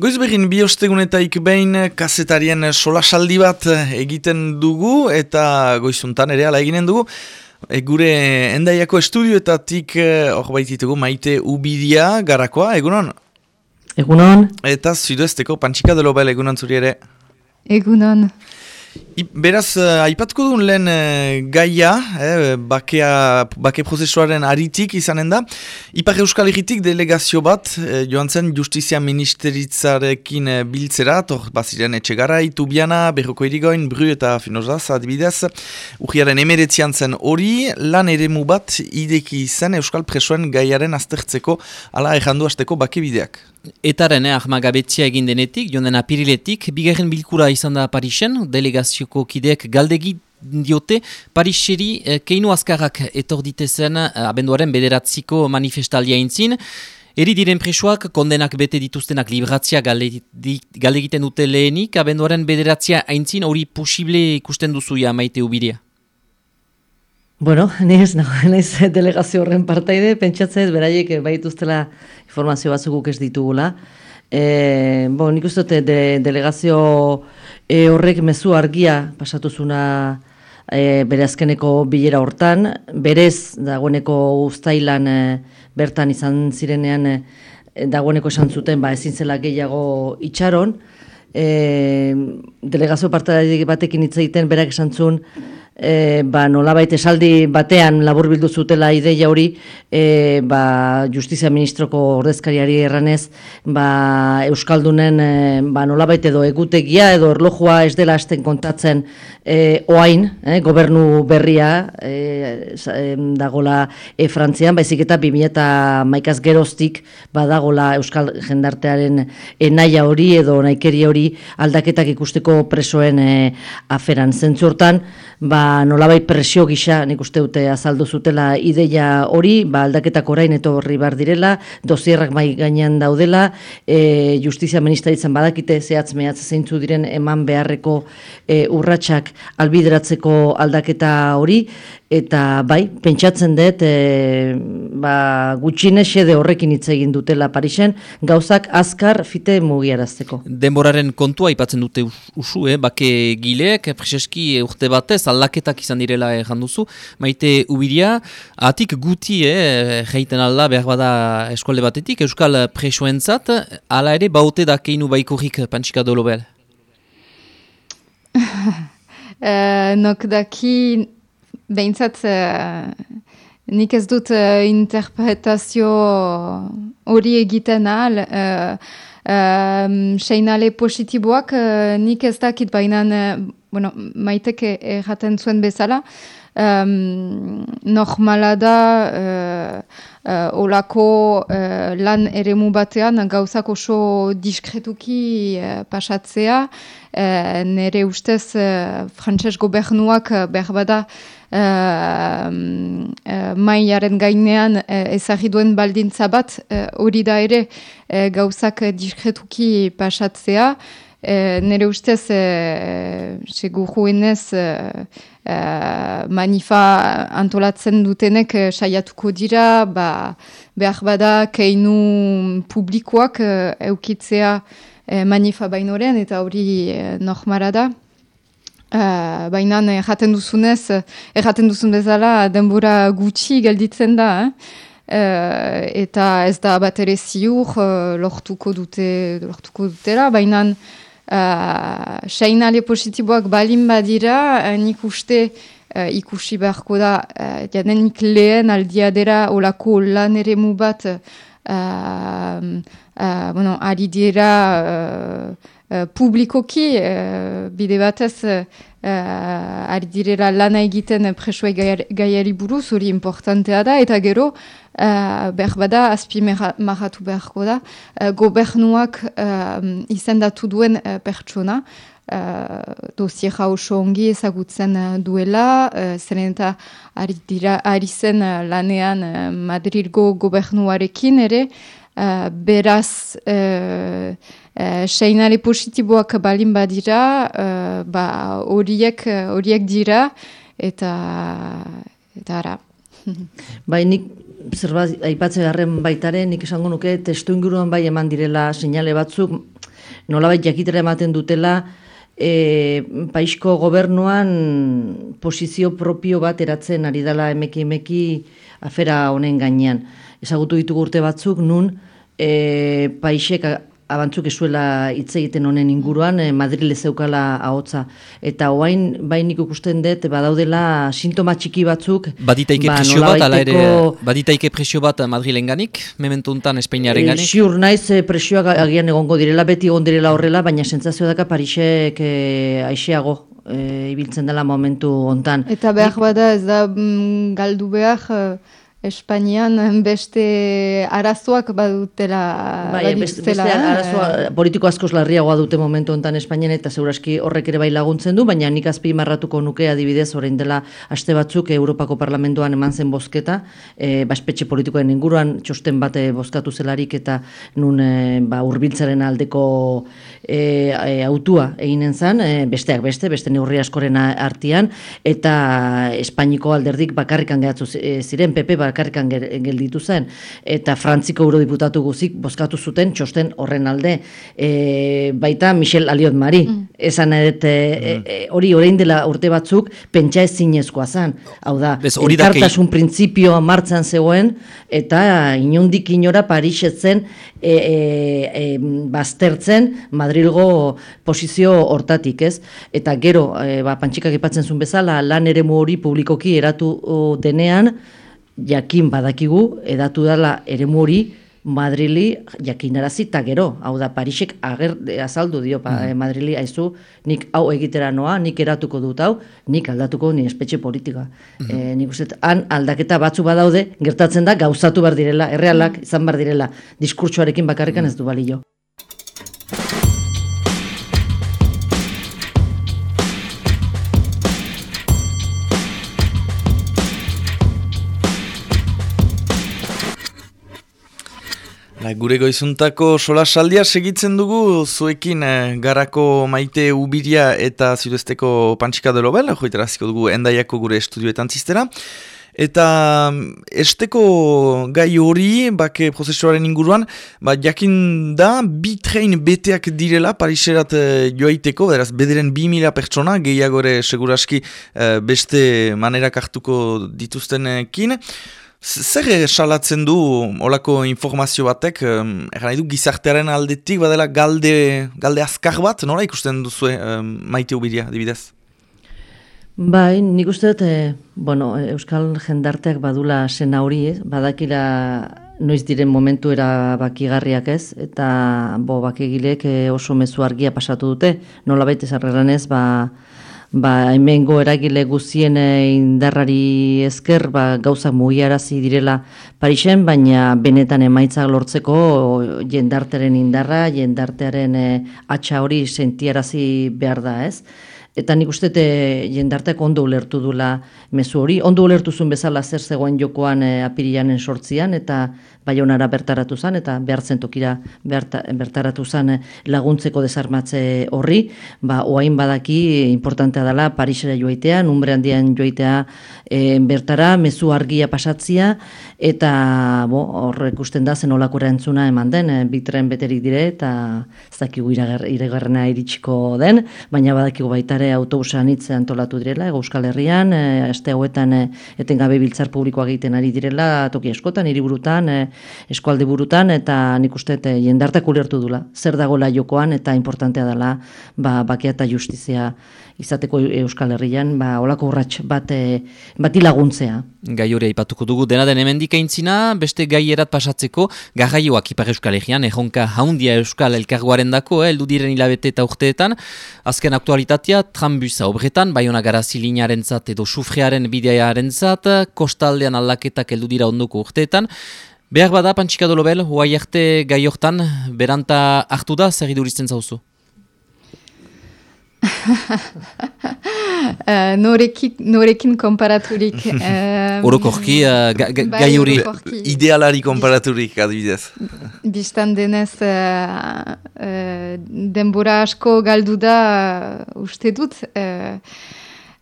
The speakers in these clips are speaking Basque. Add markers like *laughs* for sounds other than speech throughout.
Goizbegin bi ostegunetaik behin kazetarien solasaldi bat egiten dugu eta goizuntan ere ala eginen dugu. E, gure endaiako estudioetatik eh, hor baititugu maite ubidia garakoa, egunon? Egunon. Eta zuidezteko pantxika de lobel egunon zuri ere? Egunon. Beraz, uh, aipatuko duen lehen uh, gaia, eh, bakea, bake prozesuaren aritik izanen da. Ipar Euskal Herritik delegazio bat, eh, joan zen Justizia Ministeritzarekin uh, biltzera, tor baziren etxegara, itubiana, berroko irigoin, bru eta finozaz, adibidez. Ujiaren emeretzian zen hori, lan ere bat ideki zen Euskal Presoen gaiaren aztertzeko, ala errandu azteko bake bideak. Etaren, eh, ahmagabetzia egin denetik, joan den apiriletik, bigarren bilkura izan da Parisen, delegazioko kideek galdegi diote, Pariseri eh, keinu azkarrak etor ditezen eh, abenduaren bederatziko manifestalia intzin, Eri diren presoak, kondenak bete dituztenak libratzia galdegiten dute lehenik, abenduaren bederatzia aintzin hori posible ikusten duzuia maite ubiria. Bueno, *laughs* ni ez nago, naiz delegazio horren partaide, pentsatzez, beraiek eh, baituztela informazio batzuk ez ditugula. E, bo, nik uste dute de, delegazio e, horrek mezu argia pasatuzuna e, bere azkeneko bilera hortan, berez dagoeneko ustailan e, bertan izan zirenean e, dagoeneko esan zuten ba, ezin zela gehiago itxaron, e, delegazio partaide batekin hitz egiten berak esan zuen, e, ba, nolabait esaldi batean labur bildu zutela ideia hori, e, ba, justizia ministroko ordezkariari erranez, ba, Euskaldunen e, ba, nolabait edo egutegia edo erlojua ez dela hasten kontatzen e, oain, e, gobernu berria e, dagola e, Frantzian, baizik eta 2000 eta maikaz geroztik badagola Euskal jendartearen e, naia hori edo naikeri hori aldaketak ikusteko presoen e, aferan. Zentzurtan, ba, nolabait presio gisa nik uste dute azaldu zutela ideia hori, ba aldaketak orain eto horri bar direla, dosierrak mai gainean daudela, e, justizia ministeritzen badakite zehatz mehatz zeintzu diren eman beharreko e, urratsak albideratzeko aldaketa hori, Eta bai, pentsatzen dut, e, ba, gutxine xede horrekin hitz egin dutela Parisen, gauzak azkar fite mugiarazteko. Denboraren kontua aipatzen dute usu, eh? bake gileek, preseski urte batez, aldaketak izan direla janduzu. Maite ubiria, atik guti, eh, geiten alda, behar bada eskualde batetik, euskal presoentzat, ala ere, baute da keinu baikurrik pantxika dolo behar? *laughs* uh, nok daki behintzat uh, nik ez dut uh, interpretazio hori egiten ahal. Uh, uh, seinale positiboak uh, nik ez dakit baina uh, bueno, maiteke erraten zuen bezala. Um, normala da uh, uh, olako uh, lan eremu batean gauzak oso diskretuki uh, pasatzea. Uh, nere ustez uh, frantses gobernuak uh, berbada uh, maiaren gainean uh, ezagri duen baldintza bat uh, hori da ere gauzak diskretuki pasatzea. Uh, nere ustez, uh, segur manifa antolatzen dutenek uh, saiatuko dira, ba, behar bada keinu publikoak uh, eukitzea uh, manifa bainoren, eta hori uh, normara da. Uh, Baina erraten duzunez, erraten duzun bezala denbora gutxi gelditzen da, eh? uh, eta ez da bat ere ziur uh, lortuko, dute, lortuko dutela, baina uh, seinale positiboak balin badira, nik uste uh, ikusi beharko da, uh, jadenik lehen aldiadera olako lan ere bat, uh, uh, bueno, ari dira... Uh, Uh, publikoki, uh, bide batez, uh, ari direla lana egiten presoai gaiari buruz, hori importantea da, eta gero, uh, behar bada, azpi maratu beharko da, uh, gobernuak uh, izendatu duen uh, pertsona, uh, dosiera oso ongi ezagutzen duela, uh, zeren eta ari, dira, ari zen lanean uh, Madrilgo gobernuarekin ere, uh, beraz, Uh, seinale positiboak balin badira, uh, ba horiek horiek dira eta eta ara. *laughs* bai nik zerbait aipatzen garren baitaren nik esango nuke testu inguruan bai eman direla seinale batzuk nolabait jakitera ematen dutela, e, paisko gobernuan posizio propio bat eratzen ari dela emeki emeki afera honen gainean. Ezagutu ditugu urte batzuk nun e, paisek abantzuk esuela hitz egiten honen inguruan, eh, Madrile zeukala ahotza. Eta oain, bain nik ikusten dut, badaudela sintoma txiki batzuk. Baditaike ba, presio bat, ala ere, baditaike presio bat Madrilen ganik, mementu untan Espainiaren ganik? E, siur naiz eh, presioak agian egongo direla, beti egon direla horrela, baina sentzazio daka Parisek eh, aixeago eh, ibiltzen dela momentu hontan. Eta behar bada ez da mm, galdu behar... Eh, Espainian beste arazoak badutela bai, beste, beste arazoa politiko askoz larriagoa dute momentu hontan Espainian eta segurazki horrek ere bai laguntzen du, baina nik azpi marratuko nuke adibidez orain dela aste batzuk Europako Parlamentuan eman zen bozketa, e, baspetxe politikoen inguruan txosten bate bozkatu zelarik eta nun e, ba, urbiltzaren aldeko e, e, autua eginen zen, e, besteak beste, beste neurri askoren artian, eta Espainiko alderdik bakarrikan gehatzu ziren, PP ba, bakarrikan gelditu zen, eta frantziko eurodiputatu guzik bozkatu zuten txosten horren alde. E, baita Michel Aliot Mari, mm. esan edet, e, e, mm. e, hori orain dela urte batzuk pentsa ez zinezkoa zen. Hau da, elkartasun printzipioa martzan zegoen, eta inundik inora Parisetzen e, e, e, baztertzen Madrilgo posizio hortatik, ez? Eta gero, e, ba, pantxikak ipatzen zuen bezala, lan ere hori publikoki eratu denean, jakin badakigu edatu dela eremu hori Madrili jakinarazi eta gero, hau da Parisek ager azaldu dio pa, mm. Madrili aizu, nik hau egitera noa, nik eratuko dut hau, nik aldatuko ni espetxe politika. Mm -hmm. nik uste, han aldaketa batzu badaude, gertatzen da gauzatu bar direla, errealak mm. izan bar direla, diskurtsoarekin bakarrikan ez du balio. Gure goizuntako sola saldia segitzen dugu zuekin eh, garako maite ubiria eta ziduzteko pantxika de lobel, joiteraziko dugu endaiako gure estudioetan ziztera. Eta mm, esteko gai hori, bake prozesuaren inguruan, ba, jakin da, bi train beteak direla Pariserat eh, joaiteko, beraz, bederen bi mila pertsona, gehiagore seguraski eh, beste manerak hartuko dituztenekin. Zer salatzen du olako informazio batek, um, nahi du gizartearen aldetik badela galde, galde azkar bat, nola ikusten duzu um, maite ubiria, dibidez? Bai, nik uste dut, eh, bueno, Euskal jendarteak badula sena hori, eh? badakila noiz diren momentu era bakigarriak ez, eta bo, bakigilek eh, oso mezu argia pasatu dute, nola baita zarreran ez, ba, ba, hemengo eragile guzien eh, indarrari esker ba, gauza mugiarazi direla Parisen, baina benetan emaitzak lortzeko jendartearen indarra, jendartearen e, atxa hori sentiarazi behar da, ez? Eta nik uste jendarteak ondo ulertu dula mezu hori. Ondo ulertu zuen bezala zer zegoen jokoan e, apirianen sortzian, eta baionara bertaratu zen, eta behartzen tokira bertaratu zen laguntzeko desarmatze horri, ba, oain badaki importantea dela Parisera joaitea, numbre handian joaitea e, bertara, mezu argia pasatzia, eta bo, horrek usten da zen olako erantzuna eman den, e, bitren beterik dire, eta zakigu iregarrena iritsiko den, baina badakigu baitare autobusan hitz antolatu direla, Euskal Herrian, e, este hauetan e, etengabe biltzar publikoa egiten ari direla, toki eskotan, hiriburutan, e, eskualde burutan eta nik uste eh, jendartak ulertu dula. Zer dagoela jokoan eta importantea dela ba, bakia eta justizia izateko Euskal Herrian, ba, olako urrats bat, e, bati laguntzea. Gai hori aipatuko dugu dena den hemendik eintzina, beste gai erat pasatzeko, garraioak ipar Euskal Herrian, erronka haundia Euskal Elkargoaren dako, eh, diren hilabete eta urteetan, azken aktualitatea, trambuza obretan, baiona garazi linearen zat edo sufrearen bidearen zat, kostaldean aldaketak eldu dira ondoko urteetan, Behar bada, pantxika dolobel, huai arte gai hortan, beranta hartu da, zer iduritzen zauzu? uh, *laughs* norekin, norekin komparaturik. Uh, *laughs* Orokorki, uh, gai hori. Idealari komparaturik, adibidez. Bistan denez, uh, uh, denbora asko galdu da, uh, uste dut. Uh,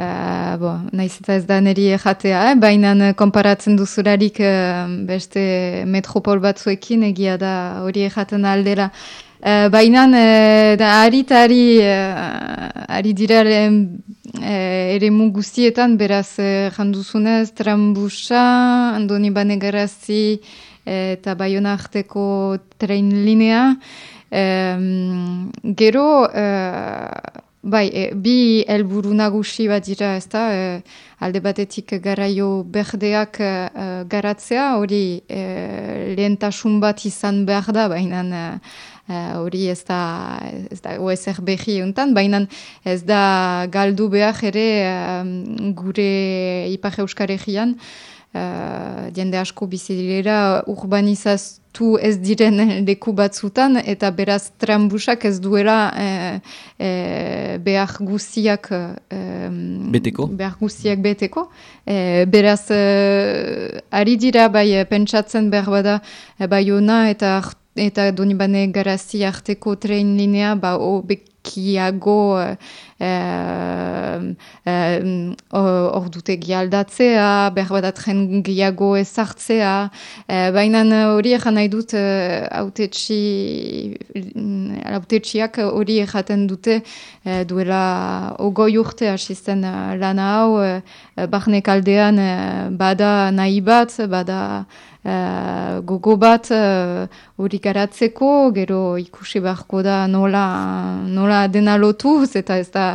Uh, bo, naiz eta ez da neri jatea, eh? baina konparatzen duzularik uh, beste metropol batzuekin egia da hori jaten aldera. Uh, Baina, uh, ari eta ari, uh, ari dira uh, ere guztietan, beraz, uh, janduzunez, trambusa, andoni bane garazi, eta baiona arteko tren linea. Um, gero, Bai, e, bi helburu nagusi bat dira, ez da, e, alde batetik garaio berdeak e, garatzea, hori e, lehentasun bat izan behar da, baina e, hori ez da, ez da OSR behi untan, baina ez da galdu behar ere gure ipar euskaregian, uh, jende asko bizilera urbanizaztu ez diren leku batzutan, eta beraz trambusak ez duela eh, eh, behar guziak beteko. Behar guziak beteko. beraz, ari dira bai pentsatzen behar bada bai ona eta eta donibane garazi arteko tren linea ba, kiago uh, uh, ordutegi aldatzea, berbadatzen giago ezartzea, uh, baina hori egan nahi dut autetxiak hori egaten dute uh, duela ogoi urte asisten uh, lana hau, uh, barnek aldean bada nahi bat, bada uh, gogo bat uh, hori garatzeko, gero ikusi beharko da nola, nola dena lotuz, eta ez da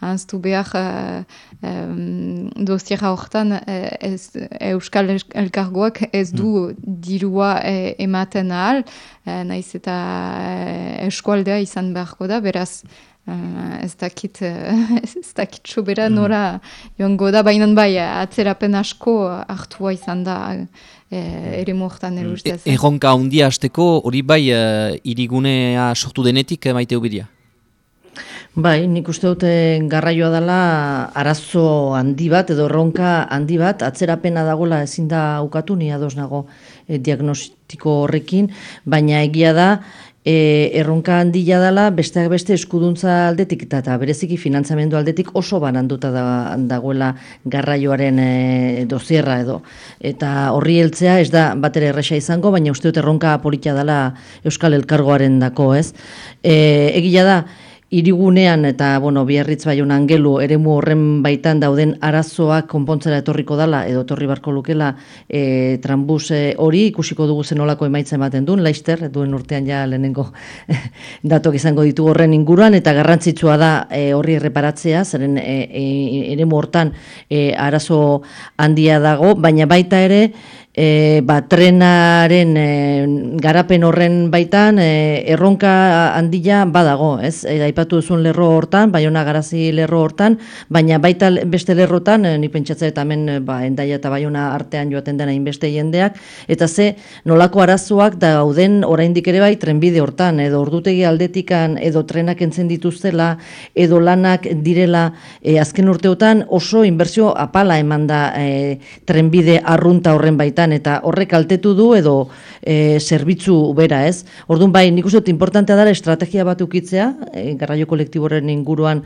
hanztu behar uh, um, doziera horretan ez, Euskal Elkargoak ez du dirua ematen ahal, uh, naiz eta uh, eskualdea izan beharko da, beraz Uh, ez dakit, *laughs* ez dakit sobera mm. nora joango da, baina bai, atzerapen asko hartua izan da eh, ere mohtan erustez. E, erronka hundia hasteko hori bai irigunea sortu denetik maite ubidia? Bai, nik uste dute garraioa dela arazo handi bat edo erronka handi bat, atzerapena dagola ezin da ukatu ni ados nago eh, diagnostiko horrekin, baina egia da e, erronka handia dela besteak beste eskuduntza aldetik eta, eta bereziki finantzamendu aldetik oso bananduta da, dagoela garraioaren e, dozierra edo. Eta horri heltzea ez da batera erresa izango, baina uste dut erronka politia dela Euskal Elkargoaren dako, ez? E, egia da, irigunean eta bueno, biarritz baion angelu eremu horren baitan dauden arazoak konpontzera etorriko dala edo etorri barko lukela e, trambus hori ikusiko dugu zenolako emaitza ematen duen, laister, duen urtean ja lehenengo *laughs* datok izango ditu horren inguruan eta garrantzitsua da e, horri erreparatzea, zeren e, e, eremu hortan e, arazo handia dago, baina baita ere e, ba, trenaren e, garapen horren baitan e, erronka handia badago, ez? E, aipatu duzun lerro hortan, baiona garazi lerro hortan, baina baita beste lerrotan, e, ni pentsatze eta hemen ba, endaia eta baiona artean joaten dena inbeste jendeak, eta ze nolako arazoak dauden oraindik ere bai trenbide hortan, edo ordutegi aldetikan, edo trenak entzen dituztela, edo lanak direla e, azken urteotan oso inbertsio apala eman da e, trenbide arrunta horren baitan, eta horrek altetu du edo e, zerbitzu bera, ez? Orduan bai, nik uste importantea dara estrategia bat ukitzea, e, garraio kolektiboren inguruan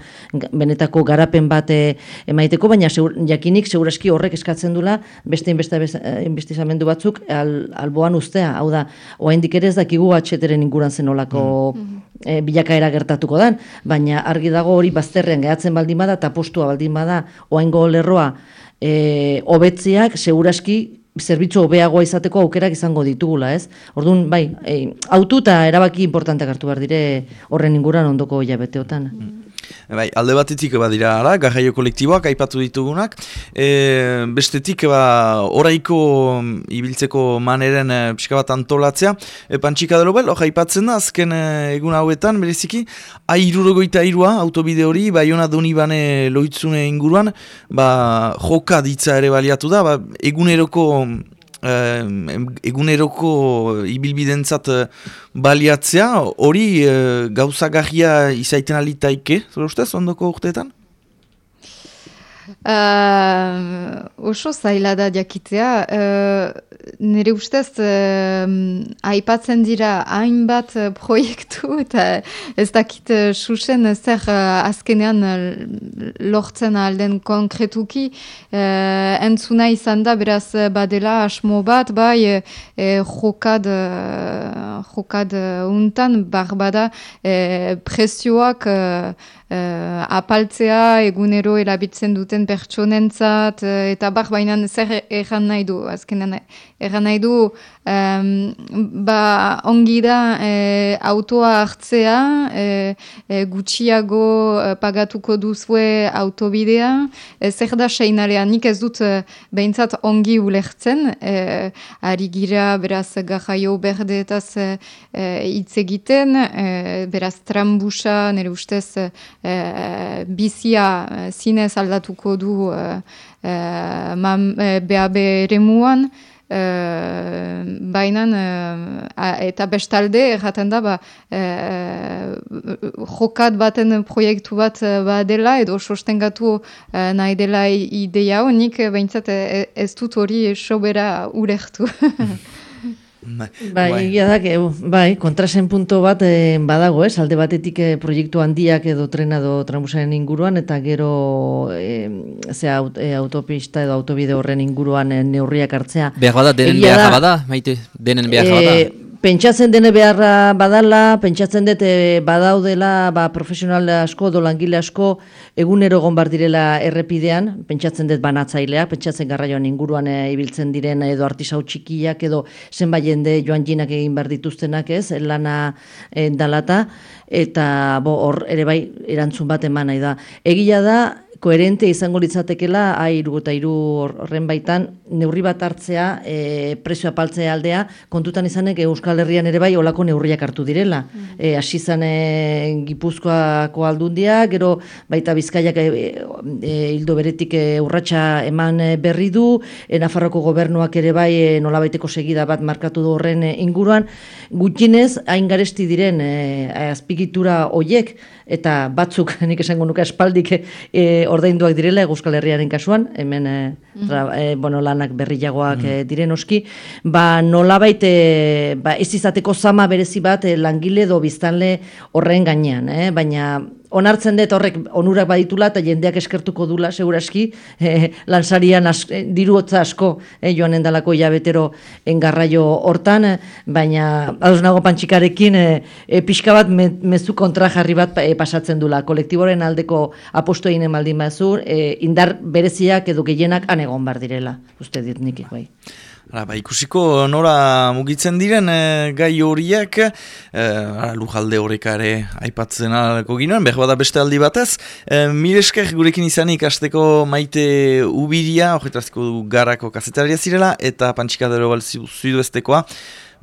benetako garapen bat e, emaiteko, baina seur, jakinik seguraski horrek eskatzen dula beste inbestizamendu batzuk al, alboan ustea, hau da, oaindik ere ez dakigu atxeteren inguruan zenolako mm. e, bilakaera gertatuko dan, baina argi dago hori bazterrean gehatzen baldin bada eta postua baldin bada oaingo lerroa e, obetziak seguraski zerbitzu hobeagoa izateko aukerak izango ditugula, ez? Orduan, bai, e, autu eta erabaki importanteak hartu behar dire horren inguran ondoko jabeteotan. Mm. Bai, alde batetik badira ara, garraio kolektiboak aipatu ditugunak. E, bestetik ba, oraiko ibiltzeko maneren e, pixka bat antolatzea. E, Pantxika delo bel, hori aipatzen da, azken e, egun hauetan, bereziki, airurogoita irua, autobide hori, bai hona doni bane loitzune inguruan, ba, joka ditza ere baliatu da, ba, eguneroko eguneroko ibilbidentzat uh, baliatzea, hori uh, gauzagarria izaiten alitaike, zure ustez, ondoko urteetan? Uh, oso zaila da jakitzea. Uh, nire ustez, uh, aipatzen dira hainbat proiektu *laughs* eta ez dakit uh, susen zer uh, azkenean lortzen alden konkretuki. Uh, entzuna izan da, beraz badela asmo bat, bai jokad, uh, jokad untan, barbada uh, presioak uh, apaltzea egunero erabiltzen duten pertsonentzat uh, eta bar bainan zer erran nahi du azkenan erran nahi du um, ba ongi da uh, autoa hartzea uh, gutxiago uh, pagatuko duzue autobidea. Uh, zer da seinalea nik ez dut uh, behintzat ongi ulertzen. Uh, ari gira beraz gajaio berdeetaz hitz uh, egiten. Uh, beraz trambusa nire ustez e, bizia e, zinez aldatuko du e, e, e BAB remuan, e, baina eta bestalde erraten da ba, e, jokat baten proiektu bat badela edo sostengatu e, nahi dela ideia honik behintzat ez dut hori sobera urertu. *laughs* Bai, bai, egia da, bai, kontrasen punto bat eh, badago, ez, alde batetik eh, proiektu handiak edo trena edo trambusaren inguruan, eta gero eh, ze aut, eh, autopista edo autobide horren inguruan eh, neurriak hartzea. Behar bada, denen behar bada, maite, denen behar bada. Pentsatzen dene beharra badala, pentsatzen dute eh, badaudela ba, profesional asko, do langile asko, egunero egon direla errepidean, pentsatzen dut banatzailea, pentsatzen garraioan inguruan e, ibiltzen diren edo artisau txikiak edo zenba jende joan jinak egin bar dituztenak ez, lana e, dalata, eta hor ere bai erantzun bat eman nahi da. Egia da, koherente izango litzatekela airu eta hiru horren baitan neurri bat hartzea e, prezioa paltzea aldea kontutan izanek Euskal Herrian ere bai olako neurriak hartu direla. Mm. e, hasi e, Gipuzkoako aldundia gero baita Bizkaiak e, e, hildo beretik e, urratsa eman berri du. E, Nafarroko gobernuak ere bai e, nolabaiteko segida bat markatu du horren inguruan. Gutxinez hain garesti diren e, azpigitura hoiek eta batzuk *laughs* nik esango nuke espaldik e, ordainduak direla Euskal Herriaren kasuan, hemen e, tra, e, bueno, lanak berriagoak mm diren oski, ba nolabait e, ba, ez izateko zama berezi bat langile edo biztanle horren gainean, eh? baina onartzen dut horrek onurak baditula eta jendeak eskertuko dula seguraski e, lansarian as, e, diru asko e, joan endalako jabetero engarraio hortan, baina ados nago pantxikarekin e, e, pixka bat me, mezu kontra jarri bat e, pasatzen dula. Kolektiboren aldeko aposto egin emaldin bazur, e, indar bereziak edo gehienak anegon bar direla, uste dit nik bai. Ara, ba, ikusiko nora mugitzen diren e, gai horiek, e, lujalde horrekare aipatzen alako ginoen, behar bada beste aldi batez. E, Milesker gurekin izanik hasteko maite ubiria, horretazko du garako kazetaria zirela, eta pantxikadero balzi zuidu estekoa.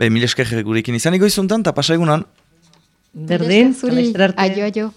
Be, Milesker gurekin izanik goizuntan, eta pasa egunan. Berdin, zuri, aio, aio.